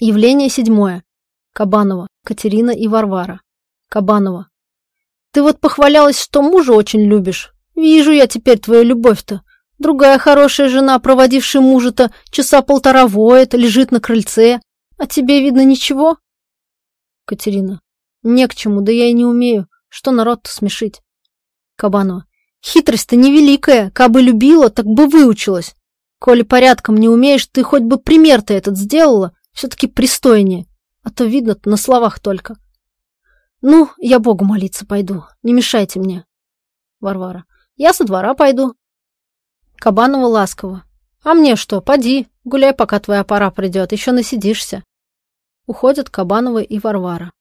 Явление седьмое. Кабанова, Катерина и Варвара. Кабанова. Ты вот похвалялась, что мужа очень любишь. Вижу я теперь твою любовь-то. Другая хорошая жена, проводившая мужа-то часа полтора воет, лежит на крыльце. А тебе, видно, ничего? Катерина. Не к чему, да я и не умею. Что народ-то смешить? Кабанова. Хитрость-то невеликая. Кабы любила, так бы выучилась. Коли порядком не умеешь, ты хоть бы пример-то этот сделала, все-таки пристойнее. А то видно-то на словах только. Ну, я Богу молиться пойду. Не мешайте мне. Варвара. Я со двора пойду. Кабанова ласково. А мне что, поди, гуляй, пока твоя пора придет, еще насидишься. Уходят Кабанова и Варвара.